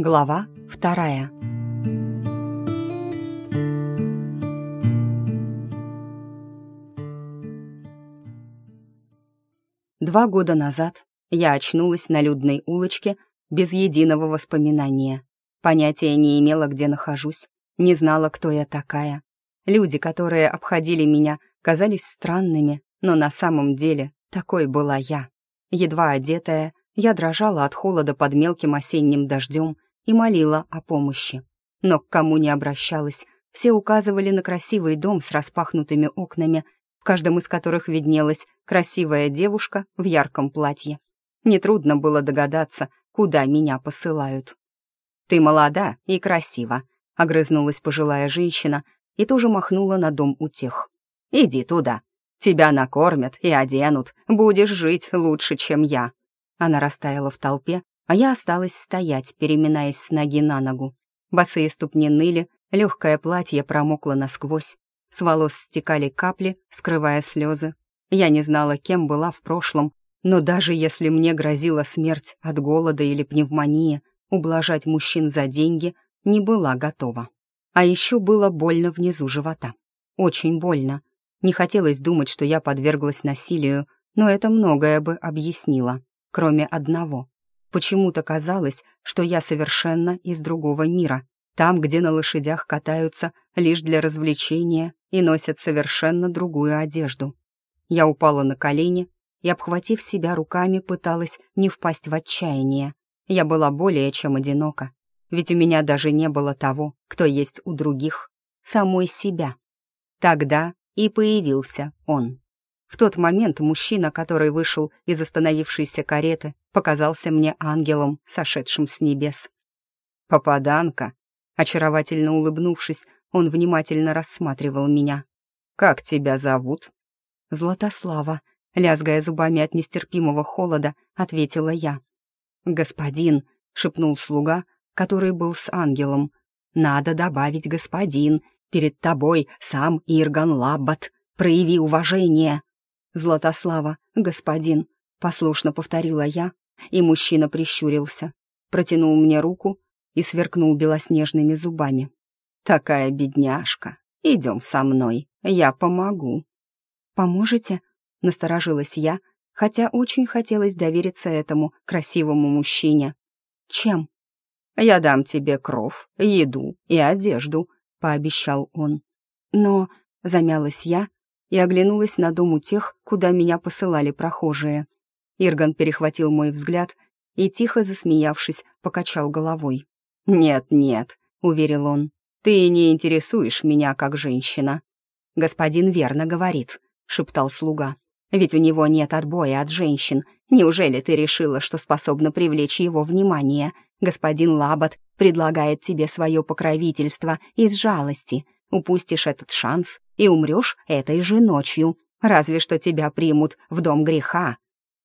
Глава вторая. Два года назад я очнулась на людной улочке без единого воспоминания. Понятия не имела, где нахожусь, не знала, кто я такая. Люди, которые обходили меня, казались странными, но на самом деле такой была я. Едва одетая, я дрожала от холода под мелким осенним дождем и молила о помощи. Но к кому не обращалась, все указывали на красивый дом с распахнутыми окнами, в каждом из которых виднелась красивая девушка в ярком платье. Нетрудно было догадаться, куда меня посылают. «Ты молода и красива», — огрызнулась пожилая женщина и тоже махнула на дом утех. «Иди туда. Тебя накормят и оденут. Будешь жить лучше, чем я». Она растаяла в толпе, а я осталась стоять, переминаясь с ноги на ногу. Босые ступни ныли, легкое платье промокло насквозь, с волос стекали капли, скрывая слезы. Я не знала, кем была в прошлом, но даже если мне грозила смерть от голода или пневмонии, ублажать мужчин за деньги не была готова. А еще было больно внизу живота. Очень больно. Не хотелось думать, что я подверглась насилию, но это многое бы объяснило, кроме одного. Почему-то казалось, что я совершенно из другого мира, там, где на лошадях катаются лишь для развлечения и носят совершенно другую одежду. Я упала на колени и, обхватив себя руками, пыталась не впасть в отчаяние. Я была более чем одинока, ведь у меня даже не было того, кто есть у других, самой себя. Тогда и появился он. В тот момент мужчина, который вышел из остановившейся кареты, показался мне ангелом, сошедшим с небес. «Попаданка!» Очаровательно улыбнувшись, он внимательно рассматривал меня. «Как тебя зовут?» «Златослава», лязгая зубами от нестерпимого холода, ответила я. «Господин», — шепнул слуга, который был с ангелом. «Надо добавить господин. Перед тобой сам Ирган Лаббат. Прояви уважение». «Златослава, господин», — послушно повторила я, и мужчина прищурился, протянул мне руку и сверкнул белоснежными зубами. «Такая бедняжка, идем со мной, я помогу». «Поможете?» — насторожилась я, хотя очень хотелось довериться этому красивому мужчине. «Чем?» «Я дам тебе кров, еду и одежду», — пообещал он. «Но...» — замялась я и оглянулась на дом у тех, куда меня посылали прохожие. Ирган перехватил мой взгляд и, тихо засмеявшись, покачал головой. «Нет, нет», — уверил он, — «ты не интересуешь меня как женщина». «Господин верно говорит», — шептал слуга. «Ведь у него нет отбоя от женщин. Неужели ты решила, что способна привлечь его внимание? Господин Лабот предлагает тебе свое покровительство из жалости. Упустишь этот шанс и умрешь этой же ночью. Разве что тебя примут в дом греха».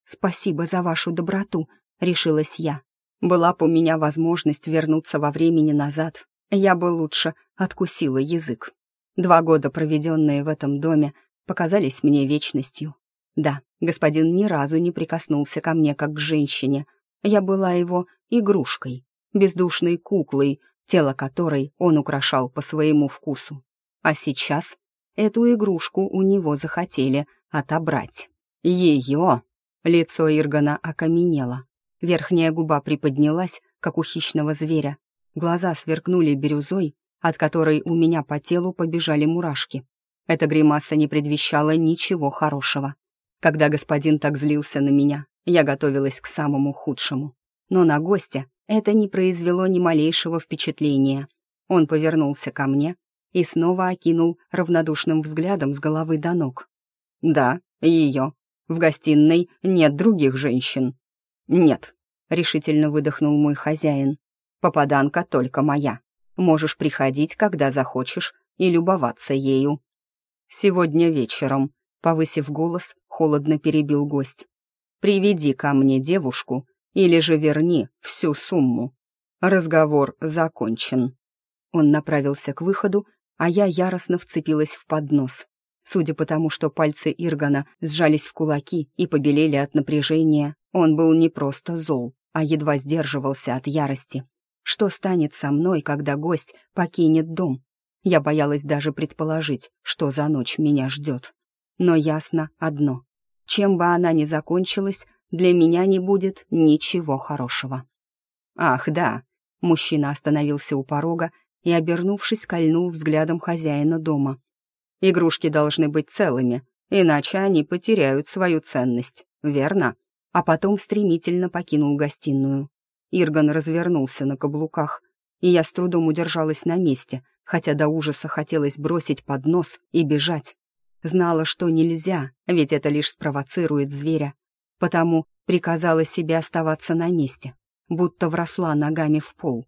«Спасибо за вашу доброту», — решилась я. Была бы у меня возможность вернуться во времени назад, я бы лучше откусила язык. Два года, проведенные в этом доме, показались мне вечностью. Да, господин ни разу не прикоснулся ко мне как к женщине. Я была его игрушкой, бездушной куклой, тело которой он украшал по своему вкусу. А сейчас эту игрушку у него захотели отобрать. Ее! Лицо Иргана окаменело. Верхняя губа приподнялась, как у хищного зверя. Глаза сверкнули бирюзой, от которой у меня по телу побежали мурашки. Эта гримаса не предвещала ничего хорошего. Когда господин так злился на меня, я готовилась к самому худшему. Но на гостя это не произвело ни малейшего впечатления. Он повернулся ко мне и снова окинул равнодушным взглядом с головы до ног. «Да, ее. В гостиной нет других женщин. «Нет», — решительно выдохнул мой хозяин. «Попаданка только моя. Можешь приходить, когда захочешь, и любоваться ею». «Сегодня вечером», — повысив голос, холодно перебил гость. «Приведи ко мне девушку или же верни всю сумму. Разговор закончен». Он направился к выходу, а я яростно вцепилась в поднос. Судя по тому, что пальцы Иргана сжались в кулаки и побелели от напряжения, он был не просто зол, а едва сдерживался от ярости. Что станет со мной, когда гость покинет дом? Я боялась даже предположить, что за ночь меня ждет. Но ясно одно. Чем бы она ни закончилась, для меня не будет ничего хорошего. «Ах, да!» Мужчина остановился у порога и, обернувшись, кольнул взглядом хозяина дома. «Игрушки должны быть целыми, иначе они потеряют свою ценность, верно?» А потом стремительно покинул гостиную. Ирган развернулся на каблуках, и я с трудом удержалась на месте, хотя до ужаса хотелось бросить под нос и бежать. Знала, что нельзя, ведь это лишь спровоцирует зверя. Потому приказала себе оставаться на месте, будто вросла ногами в пол.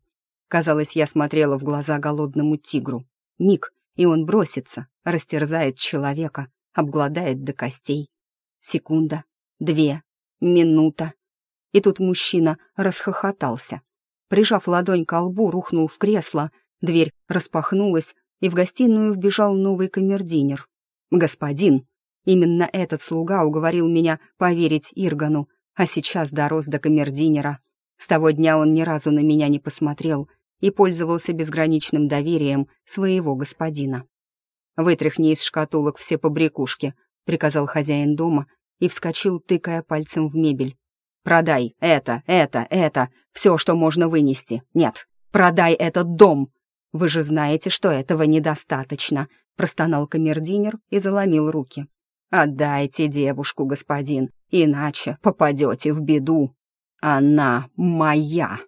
Казалось, я смотрела в глаза голодному тигру. Миг, и он бросится, растерзает человека, обгладает до костей. Секунда, две, минута. И тут мужчина расхохотался. Прижав ладонь к лбу, рухнул в кресло, дверь распахнулась, и в гостиную вбежал новый камердинер. «Господин!» Именно этот слуга уговорил меня поверить Иргану, а сейчас дорос до камердинера. С того дня он ни разу на меня не посмотрел и пользовался безграничным доверием своего господина. «Вытряхни из шкатулок все побрякушки», — приказал хозяин дома и вскочил, тыкая пальцем в мебель. «Продай это, это, это, все, что можно вынести. Нет, продай этот дом!» «Вы же знаете, что этого недостаточно», — простонал камердинер и заломил руки. «Отдайте девушку, господин, иначе попадете в беду. Она моя!»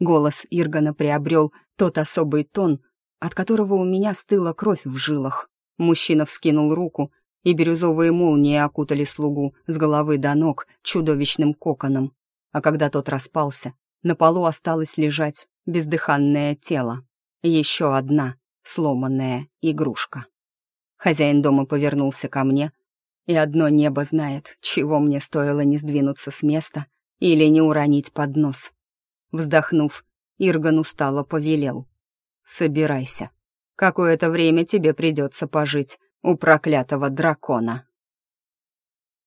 Голос Иргана приобрел тот особый тон, от которого у меня стыла кровь в жилах. Мужчина вскинул руку, и бирюзовые молнии окутали слугу с головы до ног чудовищным коконом. А когда тот распался, на полу осталось лежать бездыханное тело. Еще одна сломанная игрушка. Хозяин дома повернулся ко мне, и одно небо знает, чего мне стоило не сдвинуться с места или не уронить под нос. Вздохнув, Ирган устало повелел. «Собирайся. Какое-то время тебе придется пожить у проклятого дракона».